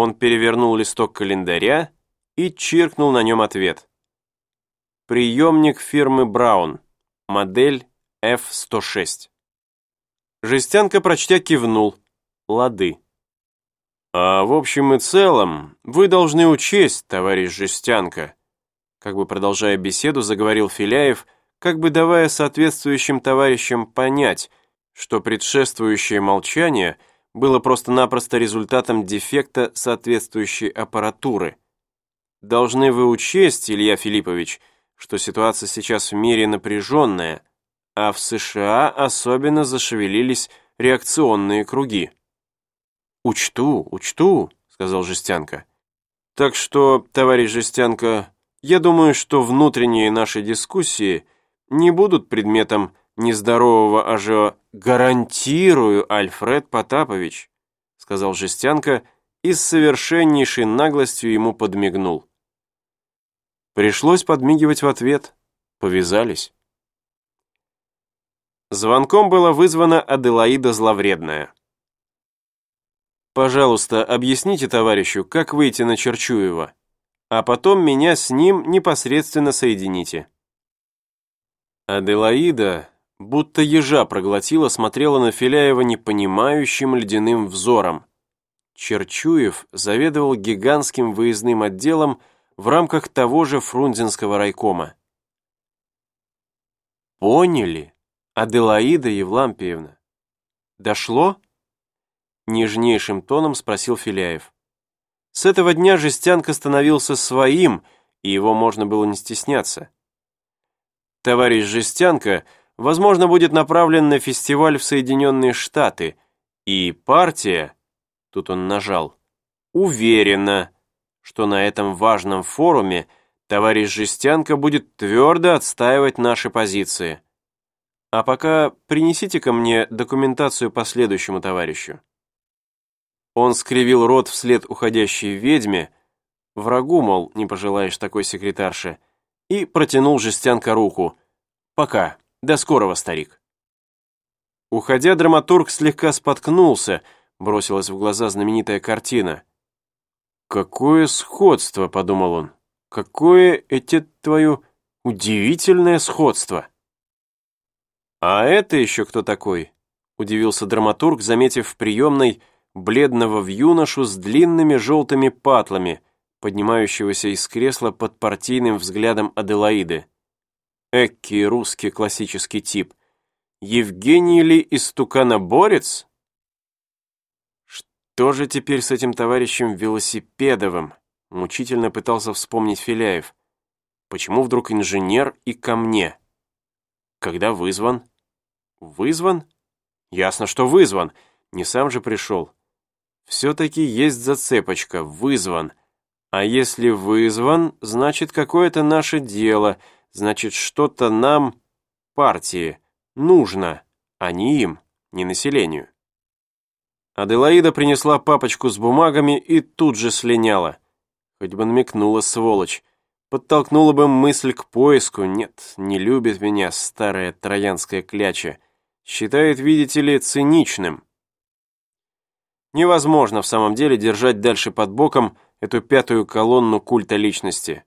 Он перевернул листок календаря и чиркнул на нем ответ. Приемник фирмы Браун, модель F106. Жестянка, прочтя, кивнул. Лады. «А в общем и целом, вы должны учесть, товарищ Жестянка», как бы продолжая беседу, заговорил Филяев, как бы давая соответствующим товарищам понять, что предшествующее молчание было просто-напросто результатом дефекта соответствующей аппаратуры. Должны вы учесть, Илья Филиппович, что ситуация сейчас в мире напряженная, а в США особенно зашевелились реакционные круги. «Учту, учту», — сказал Жестянка. «Так что, товарищ Жестянка, я думаю, что внутренние наши дискуссии не будут предметом нездорового ажио «гарантирую, Альфред Потапович», сказал Жестянка и с совершеннейшей наглостью ему подмигнул. Пришлось подмигивать в ответ. Повязались. Звонком была вызвана Аделаида Зловредная. «Пожалуйста, объясните товарищу, как выйти на Черчуева, а потом меня с ним непосредственно соедините». Аделаида, будто ежа проглотила, смотрела на Филяева непонимающим ледяным взором. Черчуев заведовал гигантским выездным отделом в рамках того же Фрунзенского райкома. «Поняли, Аделаида Евлампиевна? Дошло?» Нежнейшим тоном спросил Филяев. С этого дня жестянка становился своим, и его можно было не стесняться. Товарищ Жестянка, возможно, будет направлен на фестиваль в Соединенные Штаты, и партия, тут он нажал, уверена, что на этом важном форуме товарищ Жестянка будет твердо отстаивать наши позиции. А пока принесите ко мне документацию по следующему товарищу. Он скривил рот вслед уходящей ведьме, врагу, мол, не пожелаешь такой секретарши, и протянул Жестянка руку. «Пока. До скорого, старик». Уходя, драматург слегка споткнулся, бросилась в глаза знаменитая картина. «Какое сходство», — подумал он. «Какое эти твое удивительное сходство». «А это еще кто такой?» — удивился драматург, заметив в приемной бледного в юношу с длинными желтыми патлами, поднимающегося из кресла под партийным взглядом Аделаиды. Эккий русский классический тип. Евгений ли истуканоборец? Что же теперь с этим товарищем Велосипедовым? Мучительно пытался вспомнить Филяев. Почему вдруг инженер и ко мне? Когда вызван? Вызван? Ясно, что вызван. Не сам же пришел. Все-таки есть зацепочка, вызван. А если вызван, значит какое-то наше дело, значит что-то нам, партии, нужно, а не им, не населению. Аделаида принесла папочку с бумагами и тут же слиняла. Хоть бы намекнула, сволочь. Подтолкнула бы мысль к поиску. Нет, не любит меня старая троянская кляча. Считает, видите ли, циничным. Невозможно в самом деле держать дальше под боком эту пятую колонну культа личности.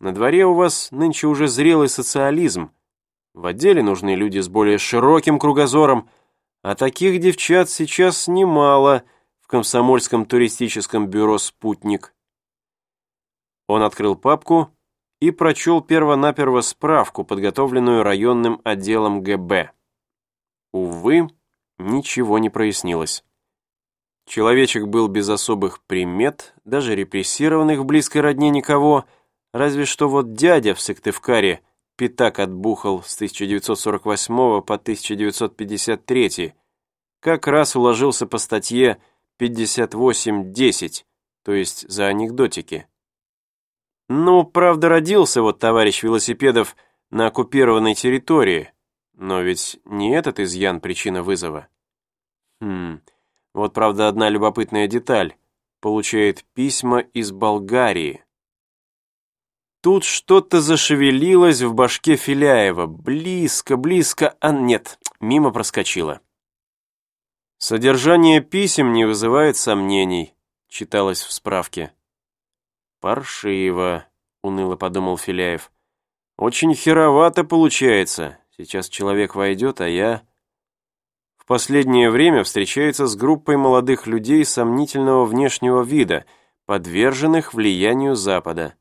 На дворе у вас нынче уже зрелый социализм. В отделе нужны люди с более широким кругозором, а таких девчат сейчас немало в комсомольском туристическом бюро «Спутник». Он открыл папку и прочел перво-наперво справку, подготовленную районным отделом ГБ. Увы, ничего не прояснилось. Человечек был без особых примет, даже репрессированных в близкой родне никого, разве что вот дядя в Сыктывкаре пятак отбухал с 1948 по 1953, как раз уложился по статье 58.10, то есть за анекдотики. Ну, правда, родился вот товарищ Велосипедов на оккупированной территории, но ведь не этот изъян причина вызова. Хм, вот, правда, одна любопытная деталь. Получает письма из Болгарии. Тут что-то зашевелилось в башке Филяева. Близко, близко, а нет, мимо проскочило. Содержание писем не вызывает сомнений. читалось в справке. «Паршиво», — уныло подумал Филяев. «Очень херовато получается. Сейчас человек войдет, а я...» В последнее время встречается с группой молодых людей сомнительного внешнего вида, подверженных влиянию Запада.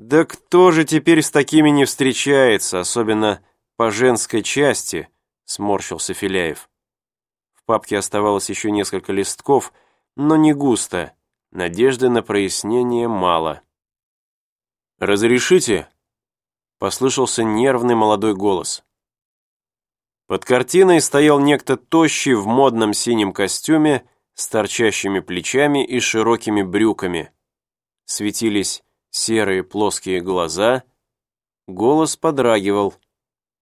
«Да кто же теперь с такими не встречается, особенно по женской части?» — сморщился Филяев. В папке оставалось еще несколько листков, но не густо. Надежды на прояснение мало. «Разрешите?» — послышался нервный молодой голос. Под картиной стоял некто тощий в модном синем костюме с торчащими плечами и широкими брюками. Светились серые плоские глаза. Голос подрагивал.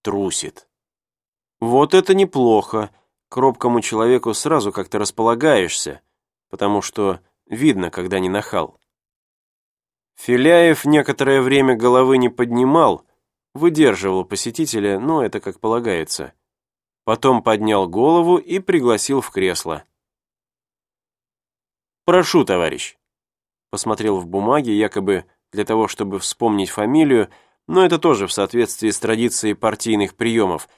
Трусит. Вот это неплохо. К робкому человеку сразу как-то располагаешься, потому что видно, когда не нахал. Филяев некоторое время головы не поднимал, выдерживал посетителя, но это как полагается. Потом поднял голову и пригласил в кресло. «Прошу, товарищ», посмотрел в бумаге, якобы для того, чтобы вспомнить фамилию, но это тоже в соответствии с традицией партийных приемов.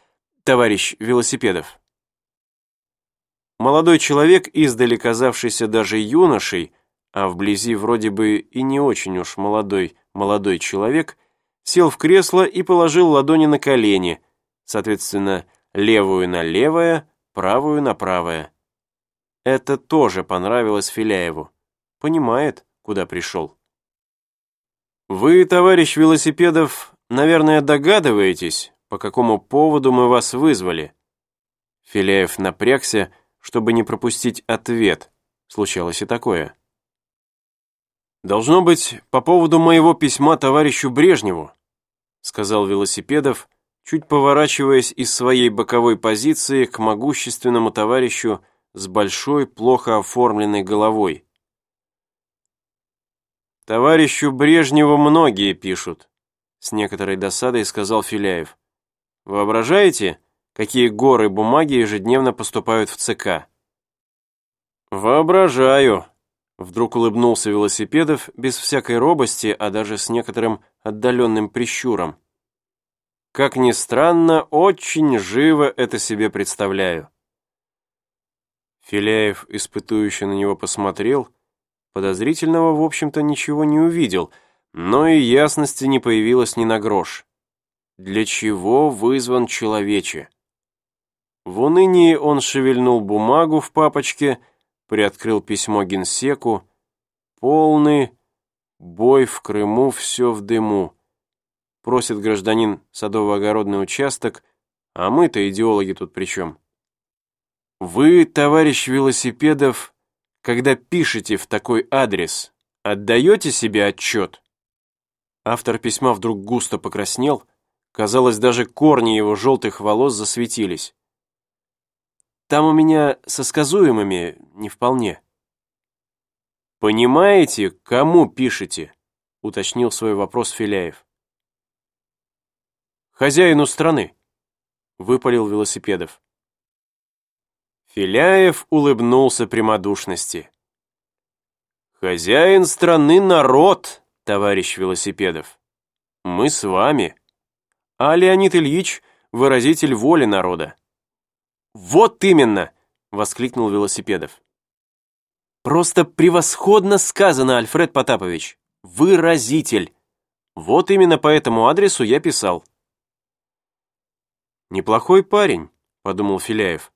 Товарищ Велосипедов. Молодой человек, издали казавшийся даже юношей, а вблизи вроде бы и не очень уж молодой молодой человек, сел в кресло и положил ладони на колени, соответственно, левую на левое, правую на правое. Это тоже понравилось Филяеву. Понимает, куда пришел. Вы, товарищ Велосипедов, наверное, догадываетесь, по какому поводу мы вас вызвали. Филяев напрягся, чтобы не пропустить ответ. Случалось и такое. «Должно быть, по поводу моего письма товарищу Брежневу», сказал Велосипедов, чуть поворачиваясь из своей боковой позиции к могущественному товарищу с большой, плохо оформленной головой. «Товарищу Брежневу многие пишут», — с некоторой досадой сказал Филяев. «Воображаете, какие горы бумаги ежедневно поступают в ЦК?» «Воображаю», — вдруг улыбнулся Велосипедов без всякой робости, а даже с некоторым отдаленным прищуром. «Как ни странно, очень живо это себе представляю». Филяев испытующе на него посмотрел — Подозрительного, в общем-то, ничего не увидел, но и ясности не появилось ни на грош. Для чего вызван человече? В унынии он шевельнул бумагу в папочке, приоткрыл письмо генсеку. Полный бой в Крыму, все в дыму. Просит гражданин садово-огородный участок, а мы-то идеологи тут при чем? Вы, товарищ Велосипедов, когда пишете в такой адрес, отдаете себе отчет? Автор письма вдруг густо покраснел, казалось, даже корни его желтых волос засветились. Там у меня со сказуемыми не вполне. «Понимаете, кому пишете?» — уточнил свой вопрос Филяев. «Хозяину страны», — выпалил Велосипедов. Филяев улыбнулся прямодушности. «Хозяин страны — народ, товарищ Велосипедов. Мы с вами. А Леонид Ильич — выразитель воли народа». «Вот именно!» — воскликнул Велосипедов. «Просто превосходно сказано, Альфред Потапович. Выразитель. Вот именно по этому адресу я писал». «Неплохой парень», — подумал Филяев.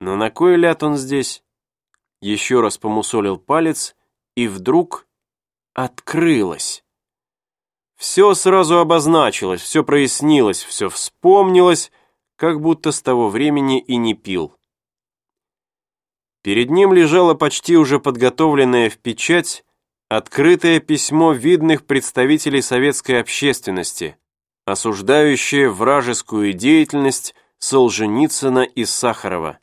Но на кой ляд он здесь? Еще раз помусолил палец, и вдруг открылось. Все сразу обозначилось, все прояснилось, все вспомнилось, как будто с того времени и не пил. Перед ним лежало почти уже подготовленное в печать открытое письмо видных представителей советской общественности, осуждающее вражескую деятельность Солженицына и Сахарова.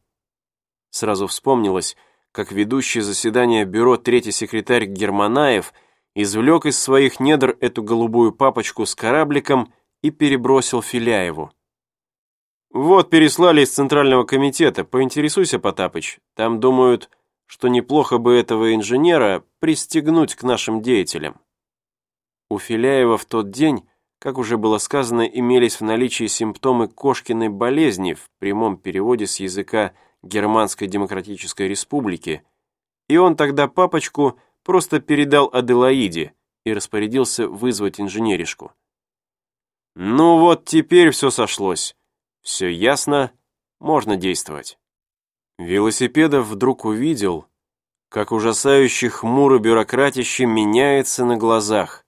Сразу вспомнилось, как ведущий заседание бюро третий секретарь Германаев извлек из своих недр эту голубую папочку с корабликом и перебросил Филяеву. «Вот переслали из Центрального комитета, поинтересуйся, Потапыч. Там думают, что неплохо бы этого инженера пристегнуть к нашим деятелям. У Филяева в тот день, как уже было сказано, имелись в наличии симптомы кошкиной болезни в прямом переводе с языка Германской Демократической Республики, и он тогда папочку просто передал Аделаиде и распорядился вызвать инженеришку. Ну вот теперь все сошлось. Все ясно, можно действовать. Велосипедов вдруг увидел, как ужасающе хмуро бюрократище меняется на глазах.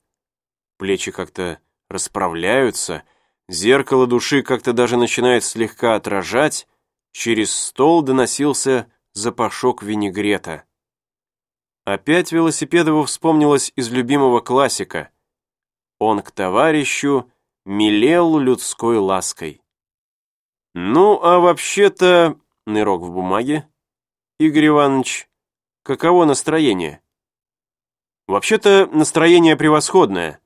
Плечи как-то расправляются, зеркало души как-то даже начинает слегка отражать, через стол доносился запашок винегрета. Опять Велосипедову вспомнилось из любимого классика. Он к товарищу милел людской лаской. Ну, а вообще-то, нырок в бумаге, Игорь Иванович, каково настроение? Вообще-то настроение превосходное.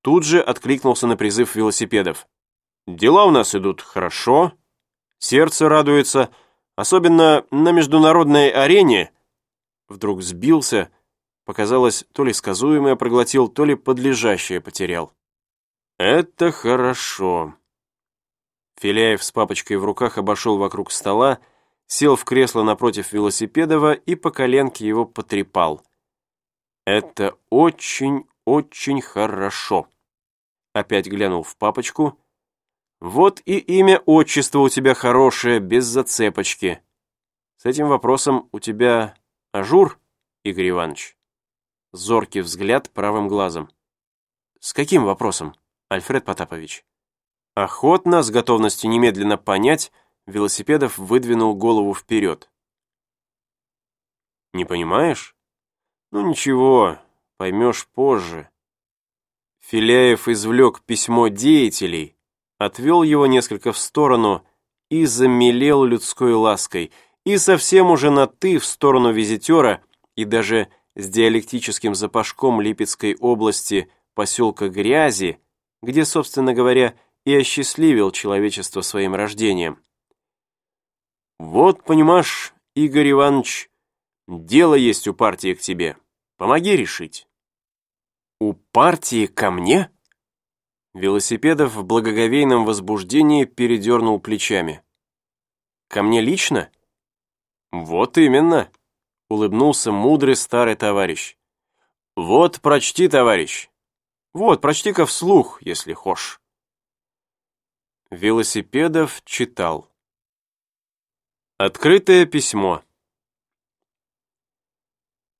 Тут же откликнулся на призыв велосипедов. Дела у нас идут хорошо, сердце радуется, особенно на международной арене вдруг сбился, показалось, то ли сказуемое проглотил, то ли подлежащее потерял. «Это хорошо». Филяев с папочкой в руках обошел вокруг стола, сел в кресло напротив Велосипедова и по коленке его потрепал. «Это очень-очень хорошо». Опять глянул в папочку. «Вот и имя отчество у тебя хорошее, без зацепочки. С этим вопросом у тебя Ажур, Игорь Иванович. Зоркий взгляд правым глазом. С каким вопросом, Альфред Потапович? Охотно, с готовностью немедленно понять, Велосипедов выдвинул голову вперед. Не понимаешь? Ну ничего, поймешь позже. Филяев извлек письмо деятелей, отвел его несколько в сторону и замелел людской лаской – и совсем уже на «ты» в сторону визитера и даже с диалектическим запашком Липецкой области поселка Грязи, где, собственно говоря, и осчастливил человечество своим рождением. «Вот, понимаешь, Игорь Иванович, дело есть у партии к тебе. Помоги решить». «У партии ко мне?» Велосипедов в благоговейном возбуждении передернул плечами. «Ко мне лично?» «Вот именно», — улыбнулся мудрый старый товарищ. «Вот прочти, товарищ. Вот, прочти-ка вслух, если хошь». Велосипедов читал. Открытое письмо.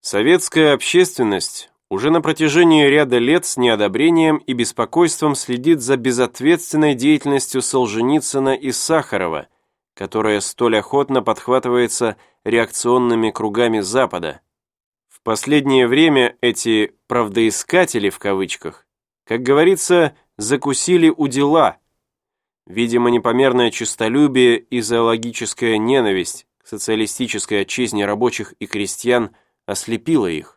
Советская общественность уже на протяжении ряда лет с неодобрением и беспокойством следит за безответственной деятельностью Солженицына и Сахарова – которая столь охотно подхватывается реакционными кругами Запада. В последнее время эти «правдоискатели» в кавычках, как говорится, закусили у дела. Видимо, непомерное честолюбие и зоологическая ненависть к социалистической отчизне рабочих и крестьян ослепила их.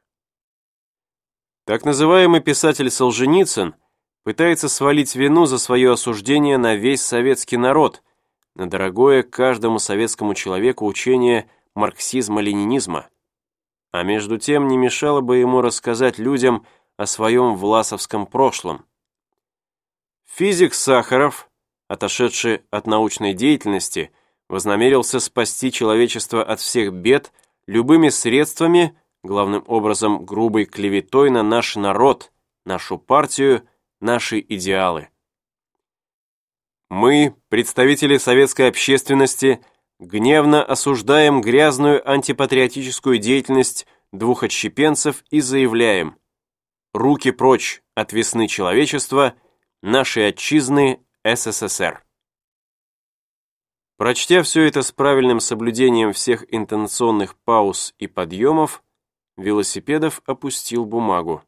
Так называемый писатель Солженицын пытается свалить вину за свое осуждение на весь советский народ – на дорогое каждому советскому человеку учение марксизма-ленинизма. А между тем не мешало бы ему рассказать людям о своем власовском прошлом. Физик Сахаров, отошедший от научной деятельности, вознамерился спасти человечество от всех бед любыми средствами, главным образом грубой клеветой на наш народ, нашу партию, наши идеалы. Мы, представители советской общественности, гневно осуждаем грязную антипатриотическую деятельность двух отщепенцев и заявляем «Руки прочь от весны человечества, нашей отчизны СССР». Прочтя все это с правильным соблюдением всех интонационных пауз и подъемов, Велосипедов опустил бумагу.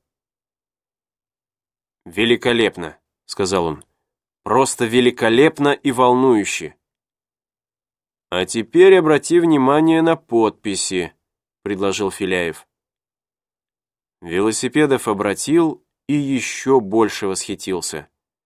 «Великолепно», — сказал он. Просто великолепно и волнующе. А теперь обрати внимание на подписи, предложил Филяев. Велосипедов обратил и еще больше восхитился.